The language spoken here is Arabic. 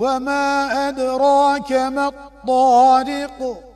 وما أدراك ما الطارق